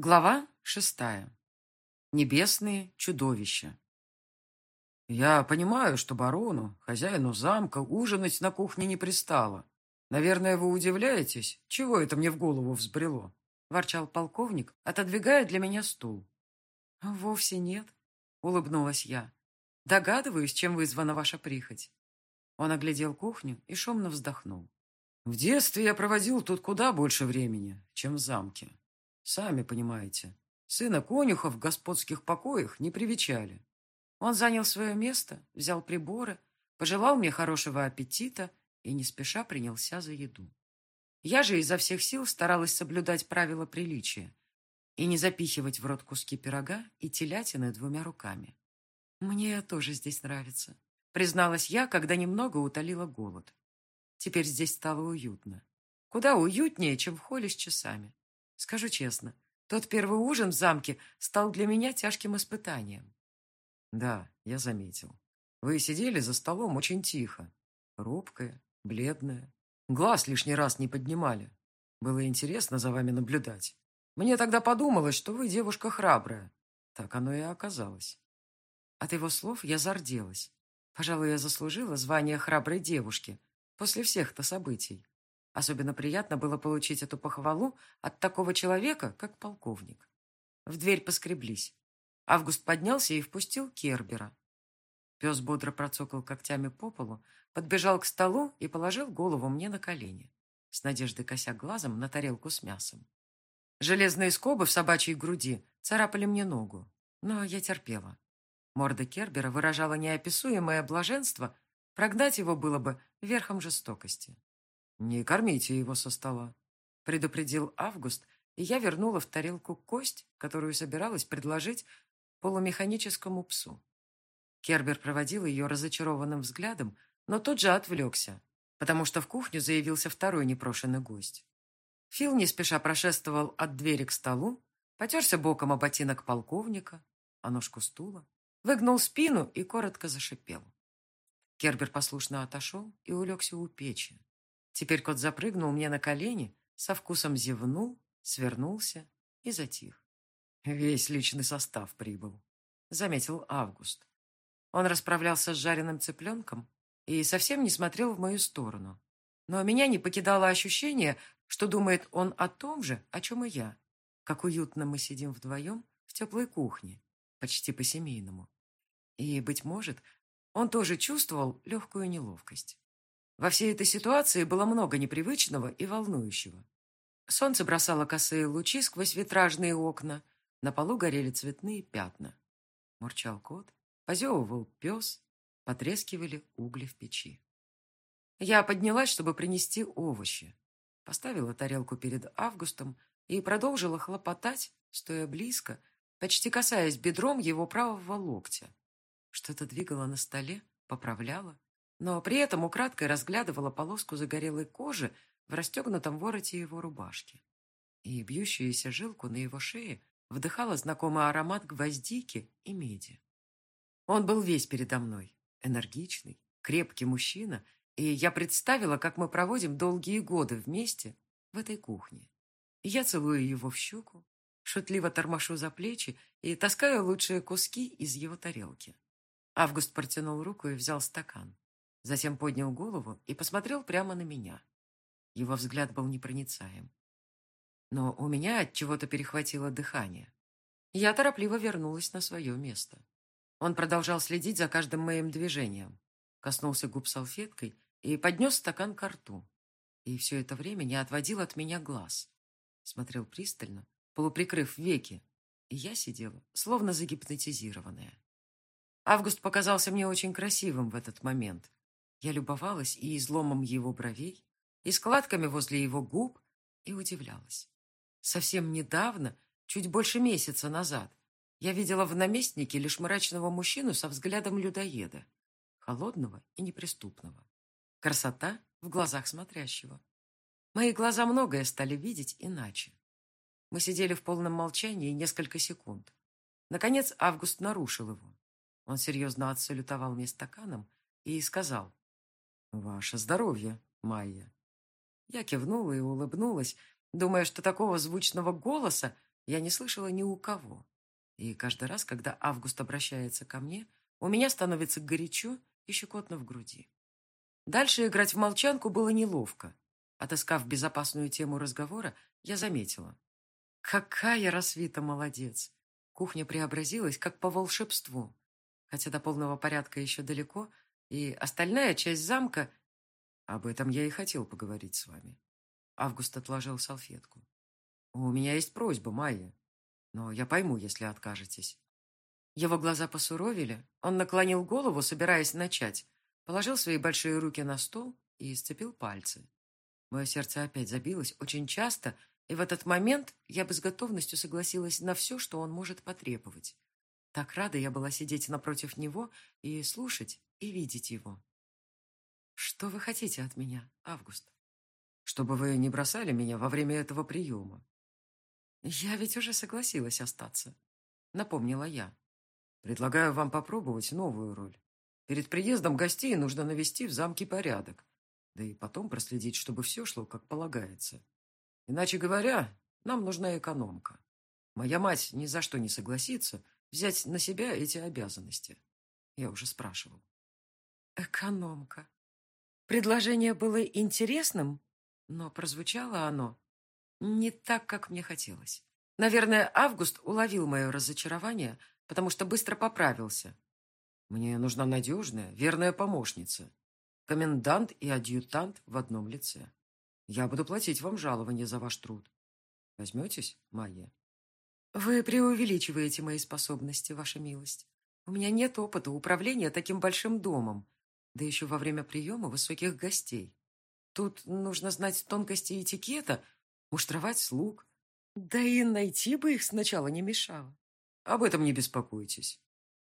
Глава шестая. Небесные чудовища. «Я понимаю, что барону, хозяину замка, ужинать на кухне не пристало. Наверное, вы удивляетесь, чего это мне в голову взбрело?» – ворчал полковник, отодвигая для меня стул. «Вовсе нет», – улыбнулась я. «Догадываюсь, чем вызвана ваша прихоть». Он оглядел кухню и шумно вздохнул. «В детстве я проводил тут куда больше времени, чем в замке. Сами понимаете, сына конюха в господских покоях не привечали. Он занял свое место, взял приборы, пожелал мне хорошего аппетита и не спеша принялся за еду. Я же изо всех сил старалась соблюдать правила приличия и не запихивать в рот куски пирога и телятины двумя руками. «Мне тоже здесь нравится», — призналась я, когда немного утолила голод. Теперь здесь стало уютно. Куда уютнее, чем в холле с часами. Скажу честно, тот первый ужин в замке стал для меня тяжким испытанием. Да, я заметил. Вы сидели за столом очень тихо. Робкая, бледная. Глаз лишний раз не поднимали. Было интересно за вами наблюдать. Мне тогда подумалось, что вы девушка храбрая. Так оно и оказалось. От его слов я зарделась. Пожалуй, я заслужила звание храброй девушки после всех-то событий. Особенно приятно было получить эту похвалу от такого человека, как полковник. В дверь поскреблись. Август поднялся и впустил Кербера. Пес бодро процокал когтями по полу, подбежал к столу и положил голову мне на колени, с надеждой кося глазом на тарелку с мясом. Железные скобы в собачьей груди царапали мне ногу, но я терпела. Морда Кербера выражала неописуемое блаженство, прогнать его было бы верхом жестокости. «Не кормите его со стола», — предупредил Август, и я вернула в тарелку кость, которую собиралась предложить полумеханическому псу. Кербер проводил ее разочарованным взглядом, но тут же отвлекся, потому что в кухню заявился второй непрошенный гость. Фил не спеша прошествовал от двери к столу, потерся боком о ботинок полковника, о ножку стула, выгнул спину и коротко зашипел. Кербер послушно отошел и улегся у печи. Теперь кот запрыгнул мне на колени, со вкусом зевнул, свернулся и затих. Весь личный состав прибыл, заметил Август. Он расправлялся с жареным цыпленком и совсем не смотрел в мою сторону. Но меня не покидало ощущение, что думает он о том же, о чем и я. Как уютно мы сидим вдвоем в теплой кухне, почти по-семейному. И, быть может, он тоже чувствовал легкую неловкость. Во всей этой ситуации было много непривычного и волнующего. Солнце бросало косые лучи сквозь витражные окна, на полу горели цветные пятна. Мурчал кот, позевывал пес, потрескивали угли в печи. Я поднялась, чтобы принести овощи. Поставила тарелку перед Августом и продолжила хлопотать, стоя близко, почти касаясь бедром его правого локтя. Что-то двигало на столе, поправляла, но при этом украдкой разглядывала полоску загорелой кожи в расстегнутом вороте его рубашки. И бьющуюся жилку на его шее вдыхала знакомый аромат гвоздики и меди. Он был весь передо мной, энергичный, крепкий мужчина, и я представила, как мы проводим долгие годы вместе в этой кухне. я целую его в щеку, шутливо тормошу за плечи и таскаю лучшие куски из его тарелки. Август протянул руку и взял стакан. Затем поднял голову и посмотрел прямо на меня. Его взгляд был непроницаем. Но у меня от чего-то перехватило дыхание. Я торопливо вернулась на свое место. Он продолжал следить за каждым моим движением. Коснулся губ салфеткой и поднес стакан к рту. И все это время не отводил от меня глаз. Смотрел пристально, полуприкрыв веки. И я сидела, словно загипнотизированная. Август показался мне очень красивым в этот момент. Я любовалась и изломом его бровей, и складками возле его губ, и удивлялась. Совсем недавно, чуть больше месяца назад, я видела в наместнике лишь мрачного мужчину со взглядом людоеда, холодного и неприступного. Красота в глазах смотрящего. Мои глаза многое стали видеть иначе. Мы сидели в полном молчании несколько секунд. Наконец Август нарушил его. Он серьезно отсалютовал мне стаканом и сказал «Ваше здоровье, Майя». Я кивнула и улыбнулась, думая, что такого звучного голоса я не слышала ни у кого. И каждый раз, когда Август обращается ко мне, у меня становится горячо и щекотно в груди. Дальше играть в молчанку было неловко. Отыскав безопасную тему разговора, я заметила. Какая рассвита молодец! Кухня преобразилась, как по волшебству. Хотя до полного порядка еще далеко, и остальная часть замка... Об этом я и хотел поговорить с вами. Август отложил салфетку. У меня есть просьба, Майя, но я пойму, если откажетесь. Его глаза посуровили, он наклонил голову, собираясь начать, положил свои большие руки на стол и сцепил пальцы. Мое сердце опять забилось очень часто, и в этот момент я бы с готовностью согласилась на все, что он может потребовать. Так рада я была сидеть напротив него и слушать, и видеть его. «Что вы хотите от меня, Август?» «Чтобы вы не бросали меня во время этого приема». «Я ведь уже согласилась остаться», — напомнила я. «Предлагаю вам попробовать новую роль. Перед приездом гостей нужно навести в замке порядок, да и потом проследить, чтобы все шло как полагается. Иначе говоря, нам нужна экономка. Моя мать ни за что не согласится взять на себя эти обязанности. Я уже спрашивал. Экономка. Предложение было интересным, но прозвучало оно не так, как мне хотелось. Наверное, Август уловил мое разочарование, потому что быстро поправился. Мне нужна надежная, верная помощница, комендант и адъютант в одном лице. Я буду платить вам жалование за ваш труд. Возьметесь, Майя? Вы преувеличиваете мои способности, ваша милость. У меня нет опыта управления таким большим домом, да еще во время приема высоких гостей. Тут нужно знать тонкости этикета, муштровать слуг. Да и найти бы их сначала не мешало. Об этом не беспокойтесь.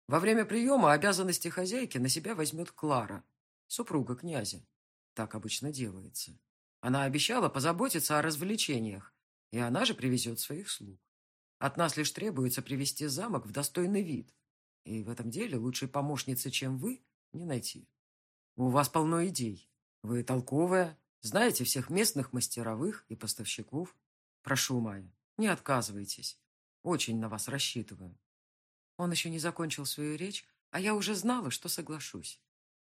Во время приема обязанности хозяйки на себя возьмет Клара, супруга князя. Так обычно делается. Она обещала позаботиться о развлечениях, и она же привезет своих слуг. От нас лишь требуется привести замок в достойный вид. И в этом деле лучшей помощницы, чем вы, не найти. У вас полно идей. Вы толковая, знаете всех местных мастеровых и поставщиков. Прошу, Майя, не отказывайтесь. Очень на вас рассчитываю. Он еще не закончил свою речь, а я уже знала, что соглашусь.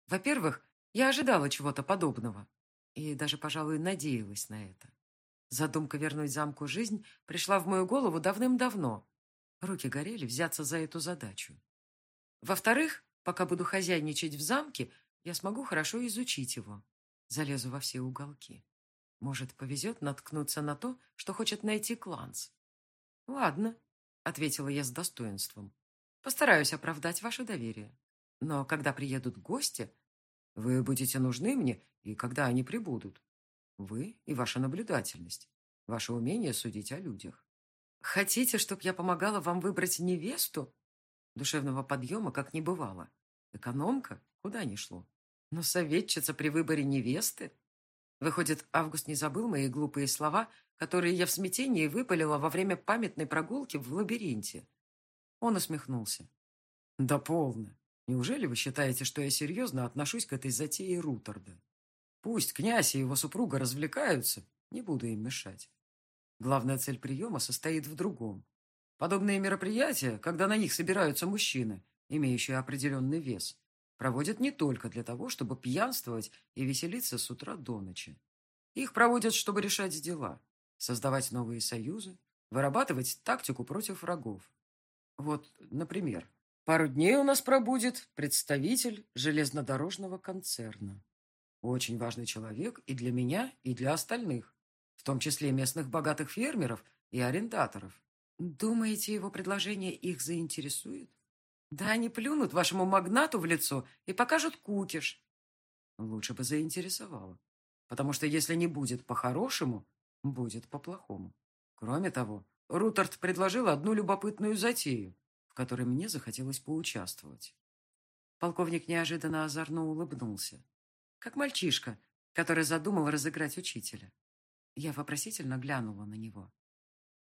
Во-первых, я ожидала чего-то подобного и даже, пожалуй, надеялась на это. Задумка вернуть замку жизнь пришла в мою голову давным-давно. Руки горели взяться за эту задачу. Во-вторых, пока буду хозяйничать в замке, я смогу хорошо изучить его. Залезу во все уголки. Может, повезет наткнуться на то, что хочет найти Кланс. «Ладно», — ответила я с достоинством. «Постараюсь оправдать ваше доверие. Но когда приедут гости, вы будете нужны мне, и когда они прибудут. Вы и ваша наблюдательность, ваше умение судить о людях. Хотите, чтобы я помогала вам выбрать невесту? Душевного подъема как не бывало. Экономка? Куда ни шло. Но советчица при выборе невесты? Выходит, Август не забыл мои глупые слова, которые я в смятении выпалила во время памятной прогулки в лабиринте. Он усмехнулся. Да полно. Неужели вы считаете, что я серьезно отношусь к этой затее Рутерда? Пусть князь и его супруга развлекаются, не буду им мешать. Главная цель приема состоит в другом. Подобные мероприятия, когда на них собираются мужчины, имеющие определенный вес, проводят не только для того, чтобы пьянствовать и веселиться с утра до ночи. Их проводят, чтобы решать дела, создавать новые союзы, вырабатывать тактику против врагов. Вот, например, Пару дней у нас пробудет представитель железнодорожного концерна. Очень важный человек и для меня, и для остальных, в том числе местных богатых фермеров и арендаторов. Думаете, его предложение их заинтересует? Да они плюнут вашему магнату в лицо и покажут кукиш. Лучше бы заинтересовало. Потому что если не будет по-хорошему, будет по-плохому. Кроме того, Рутард предложил одну любопытную затею которой мне захотелось поучаствовать. Полковник неожиданно озорно улыбнулся, как мальчишка, который задумал разыграть учителя. Я вопросительно глянула на него.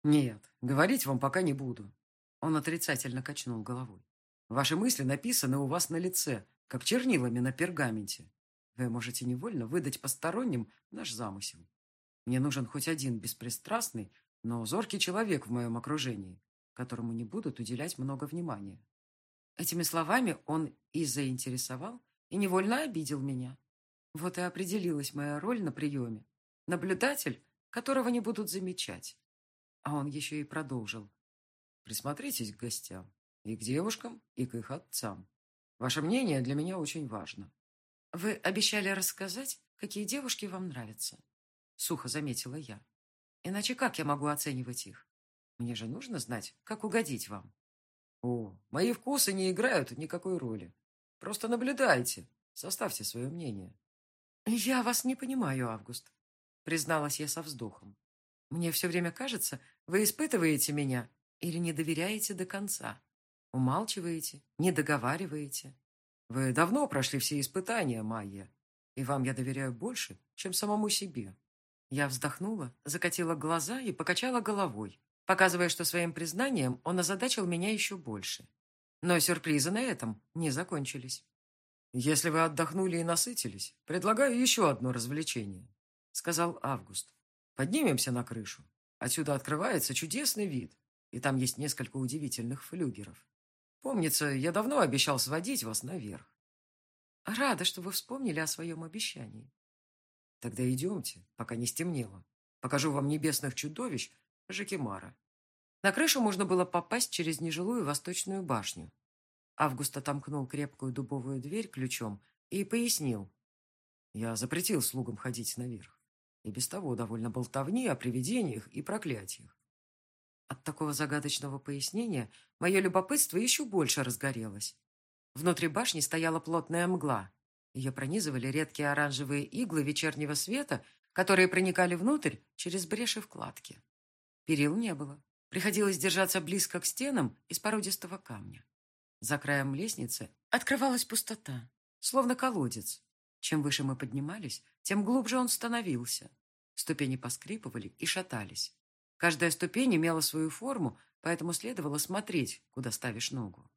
«Нет, говорить вам пока не буду». Он отрицательно качнул головой. «Ваши мысли написаны у вас на лице, как чернилами на пергаменте. Вы можете невольно выдать посторонним наш замысел. Мне нужен хоть один беспристрастный, но зоркий человек в моем окружении, которому не будут уделять много внимания. Этими словами он и заинтересовал, и невольно обидел меня. Вот и определилась моя роль на приеме. Наблюдатель, которого не будут замечать. А он еще и продолжил. Присмотритесь к гостям. И к девушкам, и к их отцам. Ваше мнение для меня очень важно. Вы обещали рассказать, какие девушки вам нравятся. Сухо заметила я. Иначе как я могу оценивать их? Мне же нужно знать, как угодить вам. О, мои вкусы не играют никакой роли. Просто наблюдайте, составьте свое мнение. Я вас не понимаю, Август, призналась я со вздохом. Мне все время кажется, вы испытываете меня или не доверяете до конца. Умалчиваете, не договариваете. Вы давно прошли все испытания, Майя, и вам я доверяю больше, чем самому себе. Я вздохнула, закатила глаза и покачала головой, показывая, что своим признанием он озадачил меня еще больше. Но сюрпризы на этом не закончились. «Если вы отдохнули и насытились, предлагаю еще одно развлечение», — сказал Август. «Поднимемся на крышу. Отсюда открывается чудесный вид, и там есть несколько удивительных флюгеров. Помнится, я давно обещал сводить вас наверх. Рада, что вы вспомнили о своем обещании. Тогда идемте, пока не стемнело. Покажу вам небесных чудовищ Жакимара. На крышу можно было попасть через нежилую восточную башню. Август отомкнул крепкую дубовую дверь ключом и пояснил. Я запретил слугам ходить наверх. И без того довольно болтовни о привидениях и проклятиях. От такого загадочного пояснения мое любопытство еще больше разгорелось. Внутри башни стояла плотная мгла. Ее пронизывали редкие оранжевые иглы вечернего света, которые проникали внутрь через бреши вкладки. Перил не было. Приходилось держаться близко к стенам из породистого камня. За краем лестницы открывалась пустота, словно колодец. Чем выше мы поднимались, тем глубже он становился. Ступени поскрипывали и шатались. Каждая ступень имела свою форму, поэтому следовало смотреть, куда ставишь ногу.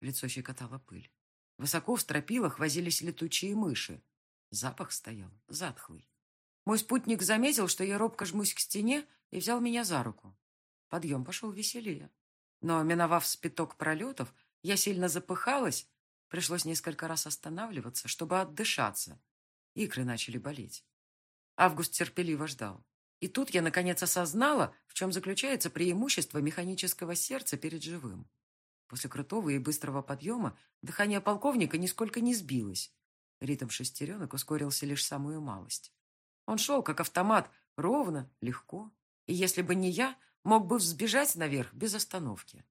Лицо щекотало пыль. Высоко в стропилах возились летучие мыши. Запах стоял затхлый. Мой спутник заметил, что я робко жмусь к стене, и взял меня за руку. Подъем пошел веселее. Но, миновав спиток пролетов, я сильно запыхалась. Пришлось несколько раз останавливаться, чтобы отдышаться. Икры начали болеть. Август терпеливо ждал. И тут я, наконец, осознала, в чем заключается преимущество механического сердца перед живым. После крутого и быстрого подъема дыхание полковника нисколько не сбилось. Ритм шестеренок ускорился лишь самую малость. Он шел, как автомат, ровно, легко. И если бы не я, мог бы взбежать наверх без остановки.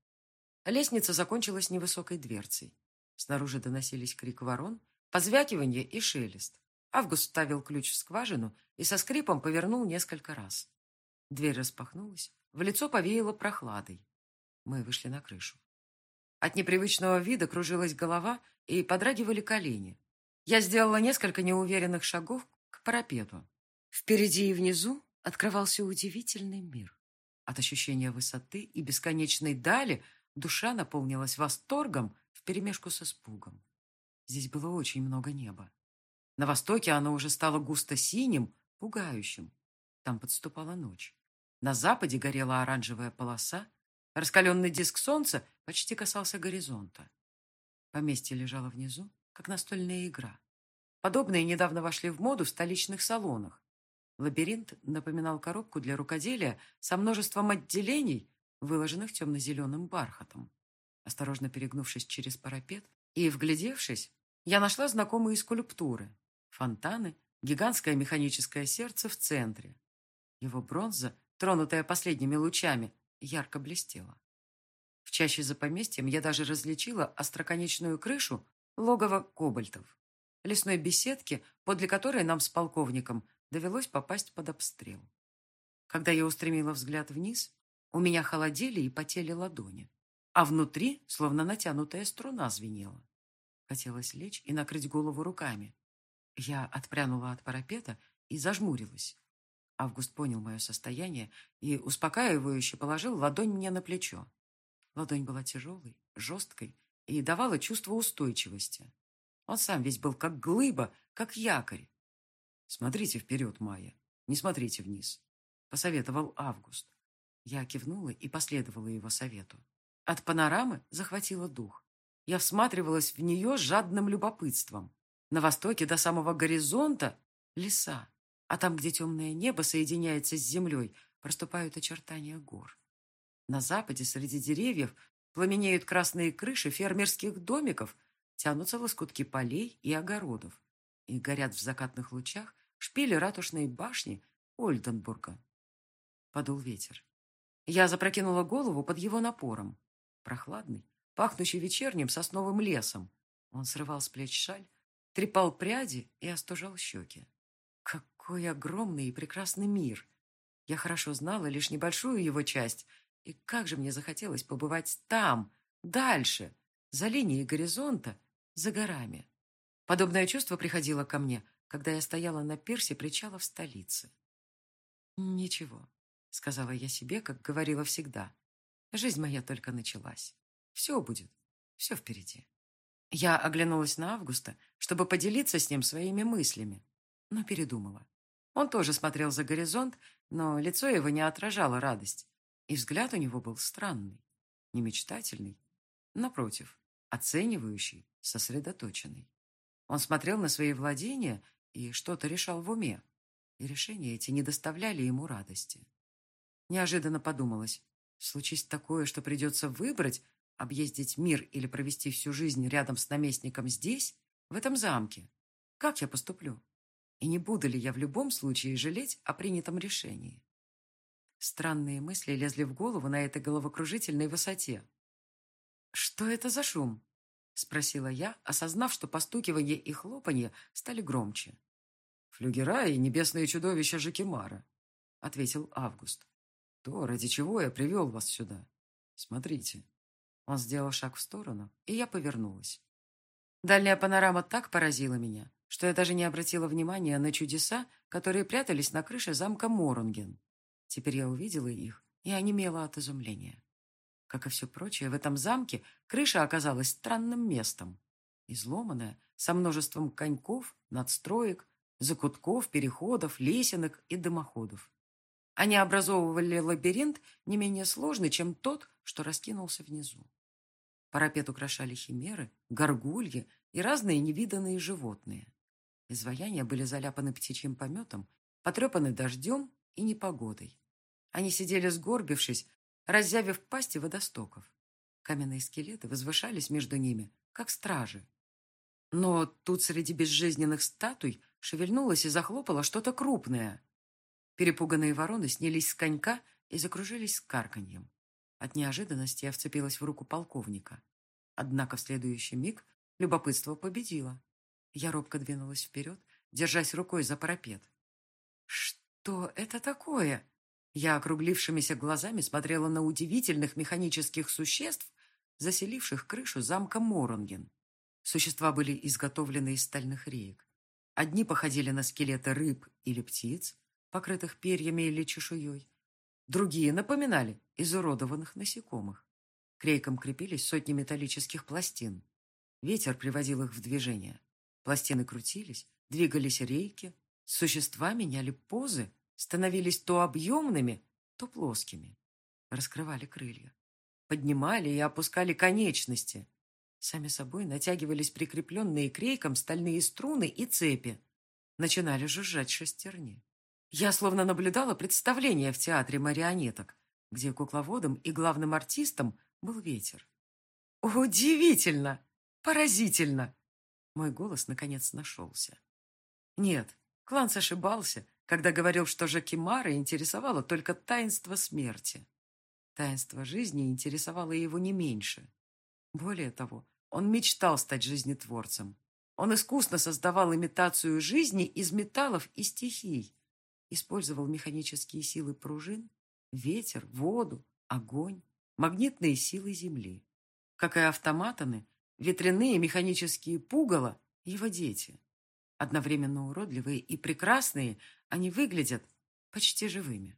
Лестница закончилась невысокой дверцей. Снаружи доносились крик ворон, позвякивание и шелест. Август вставил ключ в скважину и со скрипом повернул несколько раз. Дверь распахнулась, в лицо повеяло прохладой. Мы вышли на крышу. От непривычного вида кружилась голова и подрагивали колени. Я сделала несколько неуверенных шагов к парапету. Впереди и внизу открывался удивительный мир. От ощущения высоты и бесконечной дали душа наполнилась восторгом вперемешку с испугом. Здесь было очень много неба. На востоке оно уже стало густо-синим, пугающим. Там подступала ночь. На западе горела оранжевая полоса. Раскаленный диск солнца почти касался горизонта. Поместье лежало внизу, как настольная игра. Подобные недавно вошли в моду в столичных салонах. Лабиринт напоминал коробку для рукоделия со множеством отделений, выложенных темно-зеленым бархатом. Осторожно перегнувшись через парапет и вглядевшись, я нашла знакомые скульптуры, Фонтаны, гигантское механическое сердце в центре. Его бронза, тронутая последними лучами, ярко блестела. В чаще за поместьем я даже различила остроконечную крышу логова кобальтов, лесной беседки, подле которой нам с полковником довелось попасть под обстрел. Когда я устремила взгляд вниз, у меня холодели и потели ладони, а внутри, словно натянутая струна, звенела. Хотелось лечь и накрыть голову руками, я отпрянула от парапета и зажмурилась. Август понял мое состояние и успокаивающе положил ладонь мне на плечо. Ладонь была тяжелой, жесткой и давала чувство устойчивости. Он сам весь был как глыба, как якорь. «Смотрите вперед, Майя, не смотрите вниз», — посоветовал Август. Я кивнула и последовала его совету. От панорамы захватила дух. Я всматривалась в нее жадным любопытством. На востоке до самого горизонта — леса, а там, где темное небо соединяется с землей, проступают очертания гор. На западе среди деревьев пламенеют красные крыши фермерских домиков, тянутся лоскутки полей и огородов, и горят в закатных лучах шпили ратушной башни Ольденбурга. Подул ветер. Я запрокинула голову под его напором. Прохладный, пахнущий вечерним сосновым лесом. Он срывал с плеч шаль, трепал пряди и остужал щеки. Какой огромный и прекрасный мир! Я хорошо знала лишь небольшую его часть, и как же мне захотелось побывать там, дальше, за линией горизонта, за горами. Подобное чувство приходило ко мне, когда я стояла на пирсе причала в столице. «Ничего», — сказала я себе, как говорила всегда. «Жизнь моя только началась. Все будет, все впереди». Я оглянулась на Августа, чтобы поделиться с ним своими мыслями, но передумала. Он тоже смотрел за горизонт, но лицо его не отражало радость, и взгляд у него был странный, не мечтательный, напротив, оценивающий, сосредоточенный. Он смотрел на свои владения и что-то решал в уме, и решения эти не доставляли ему радости. Неожиданно подумалось, случись такое, что придется выбрать, объездить мир или провести всю жизнь рядом с наместником здесь, в этом замке, как я поступлю? И не буду ли я в любом случае жалеть о принятом решении? Странные мысли лезли в голову на этой головокружительной высоте. «Что это за шум?» — спросила я, осознав, что постукивание и хлопанье стали громче. «Флюгера и небесные чудовища Жакимара», — ответил Август. «То, ради чего я привел вас сюда. Смотрите». Он сделал шаг в сторону, и я повернулась. Дальняя панорама так поразила меня, что я даже не обратила внимания на чудеса, которые прятались на крыше замка Моронген. Теперь я увидела их и онемела от изумления. Как и все прочее, в этом замке крыша оказалась странным местом. Изломанная, со множеством коньков, надстроек, закутков, переходов, лесенок и дымоходов. Они образовывали лабиринт не менее сложный, чем тот, что раскинулся внизу. Парапет украшали химеры, горгульи и разные невиданные животные. Изваяния были заляпаны птичьим пометом, потрепаны дождем и непогодой. Они сидели сгорбившись, разъявив пасти водостоков. Каменные скелеты возвышались между ними, как стражи. Но тут среди безжизненных статуй шевельнулось и захлопало что-то крупное. Перепуганные вороны снялись с конька и закружились с карканьем. От неожиданности я вцепилась в руку полковника. Однако в следующий миг любопытство победило. Я робко двинулась вперед, держась рукой за парапет. «Что это такое?» Я округлившимися глазами смотрела на удивительных механических существ, заселивших крышу замка Моронген. Существа были изготовлены из стальных реек. Одни походили на скелеты рыб или птиц, покрытых перьями или чешуей. Другие напоминали изуродованных насекомых. К рейкам крепились сотни металлических пластин. Ветер приводил их в движение. Пластины крутились, двигались рейки. Существа меняли позы, становились то объемными, то плоскими. Раскрывали крылья. Поднимали и опускали конечности. Сами собой натягивались прикрепленные к рейкам стальные струны и цепи. Начинали жужжать шестерни. Я словно наблюдала представление в театре марионеток, где кукловодом и главным артистом был ветер. «Удивительно! Поразительно!» Мой голос, наконец, нашелся. Нет, Кланс ошибался, когда говорил, что Жакимара интересовало только таинство смерти. Таинство жизни интересовало его не меньше. Более того, он мечтал стать жизнетворцем. Он искусно создавал имитацию жизни из металлов и стихий, использовал механические силы пружин, ветер, воду, огонь, магнитные силы Земли. Как и автоматоны, ветряные механические пугало – его дети. Одновременно уродливые и прекрасные, они выглядят почти живыми.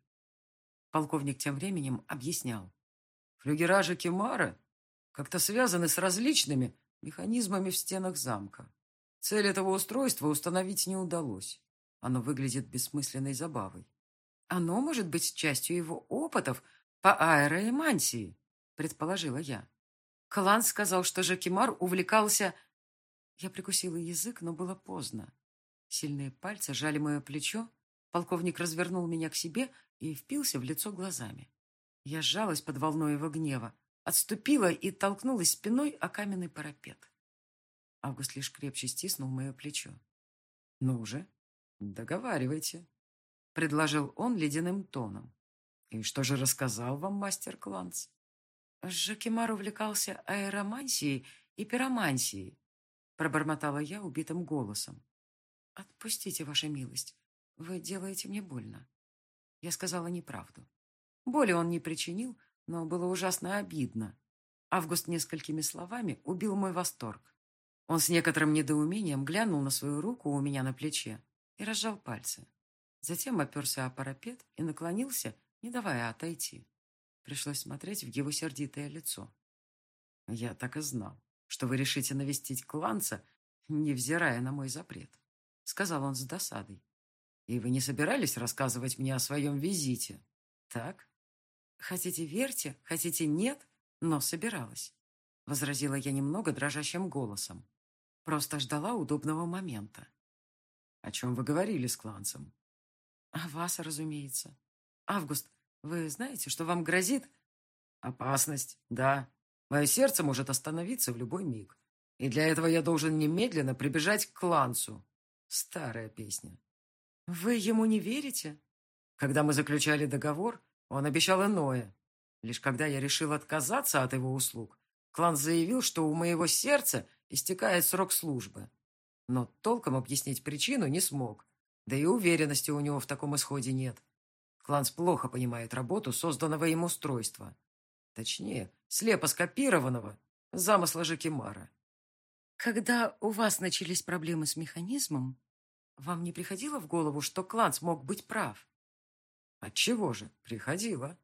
Полковник тем временем объяснял. Флюгеражи Кемара как-то связаны с различными механизмами в стенах замка. Цель этого устройства установить не удалось. Оно выглядит бессмысленной забавой. Оно может быть частью его опытов, По аэроэмансии, предположила я. Клан сказал, что Жакимар увлекался... Я прикусила язык, но было поздно. Сильные пальцы жали мое плечо. Полковник развернул меня к себе и впился в лицо глазами. Я сжалась под волной его гнева, отступила и толкнулась спиной о каменный парапет. Август лишь крепче стиснул мое плечо. «Ну же, договаривайте», — предложил он ледяным тоном. «И что же рассказал вам мастер Кланц?» Жакимар увлекался аэромансией и пиромансией, пробормотала я убитым голосом. «Отпустите, ваша милость. Вы делаете мне больно». Я сказала неправду. Боли он не причинил, но было ужасно обидно. Август несколькими словами убил мой восторг. Он с некоторым недоумением глянул на свою руку у меня на плече и разжал пальцы. Затем оперся о парапет и наклонился, не давая отойти. Пришлось смотреть в его сердитое лицо. «Я так и знал, что вы решите навестить кланца, невзирая на мой запрет», — сказал он с досадой. «И вы не собирались рассказывать мне о своем визите, так?» «Хотите верьте, хотите нет, но собиралась», — возразила я немного дрожащим голосом. Просто ждала удобного момента. О чем вы говорили с кланцем? О вас, разумеется. Август, вы знаете, что вам грозит? Опасность, да. Мое сердце может остановиться в любой миг. И для этого я должен немедленно прибежать к кланцу. Старая песня. Вы ему не верите? Когда мы заключали договор, он обещал иное. Лишь когда я решил отказаться от его услуг, клан заявил, что у моего сердца истекает срок службы. Но толком объяснить причину не смог. Да и уверенности у него в таком исходе нет. Кланс плохо понимает работу созданного им устройства. Точнее, слепо скопированного замысла Жакимара. Когда у вас начались проблемы с механизмом, вам не приходило в голову, что Кланс мог быть прав? Отчего же? Приходило.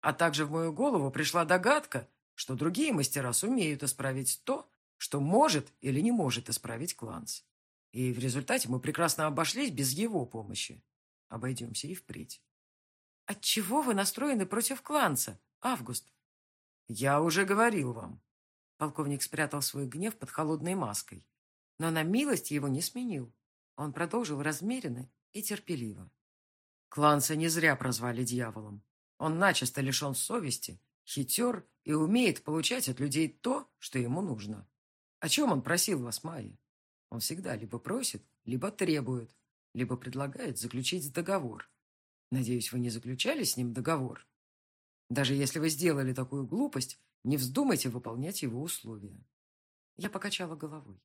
А также в мою голову пришла догадка, что другие мастера сумеют исправить то, что может или не может исправить Кланс. И в результате мы прекрасно обошлись без его помощи. Обойдемся и впредь. Отчего вы настроены против Кланца, Август? Я уже говорил вам. Полковник спрятал свой гнев под холодной маской. Но на милость его не сменил. Он продолжил размеренно и терпеливо. Кланца не зря прозвали дьяволом. Он начисто лишен совести, хитер и умеет получать от людей то, что ему нужно. О чем он просил вас, Майя? Он всегда либо просит, либо требует, либо предлагает заключить договор. Надеюсь, вы не заключали с ним договор? Даже если вы сделали такую глупость, не вздумайте выполнять его условия. Я покачала головой.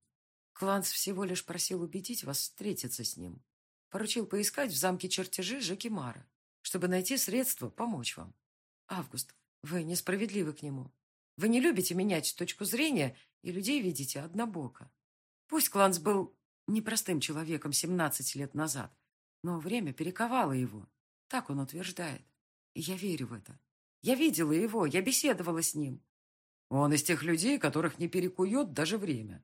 Кланс всего лишь просил убедить вас встретиться с ним. Поручил поискать в замке чертежи Жакимара, чтобы найти средства помочь вам. Август, вы несправедливы к нему. Вы не любите менять точку зрения и людей видите однобоко. Пусть Кланс был непростым человеком 17 лет назад, но время перековало его. Так он утверждает. И я верю в это. Я видела его, я беседовала с ним. Он из тех людей, которых не перекует даже время.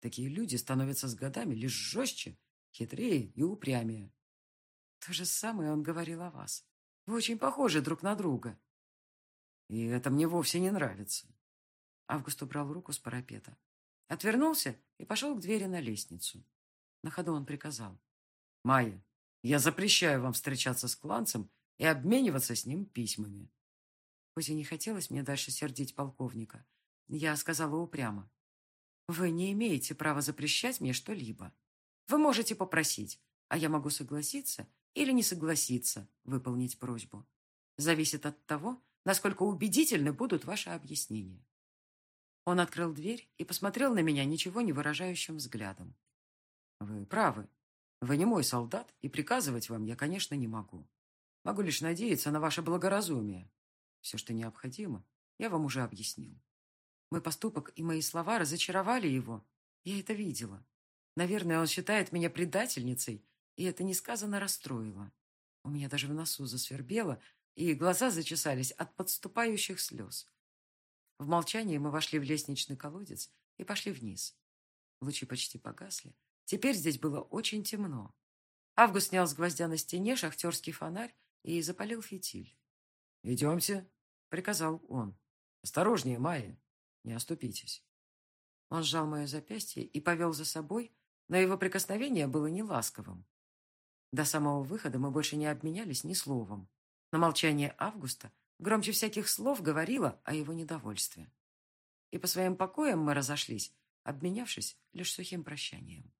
Такие люди становятся с годами лишь жестче, хитрее и упрямее. То же самое он говорил о вас. Вы очень похожи друг на друга. И это мне вовсе не нравится. Август убрал руку с парапета. Отвернулся и пошел к двери на лестницу. На ходу он приказал. «Майя, я запрещаю вам встречаться с кланцем и обмениваться с ним письмами». Хоть и не хотелось мне дальше сердить полковника, я сказала упрямо. «Вы не имеете права запрещать мне что-либо. Вы можете попросить, а я могу согласиться или не согласиться выполнить просьбу. Зависит от того, насколько убедительны будут ваши объяснения. Он открыл дверь и посмотрел на меня ничего не выражающим взглядом. «Вы правы. Вы не мой солдат, и приказывать вам я, конечно, не могу. Могу лишь надеяться на ваше благоразумие. Все, что необходимо, я вам уже объяснил. Мой поступок и мои слова разочаровали его. Я это видела. Наверное, он считает меня предательницей, и это несказанно расстроило. У меня даже в носу засвербело, и глаза зачесались от подступающих слез. В молчании мы вошли в лестничный колодец и пошли вниз. Лучи почти погасли. Теперь здесь было очень темно. Август снял с гвоздя на стене шахтерский фонарь и запалил фитиль. «Идемте», — приказал он. «Осторожнее, Майя, не оступитесь». Он сжал мое запястье и повел за собой, но его прикосновение было не ласковым. До самого выхода мы больше не обменялись ни словом. Но молчание Августа громче всяких слов говорило о его недовольстве. И по своим покоям мы разошлись, обменявшись лишь сухим прощанием.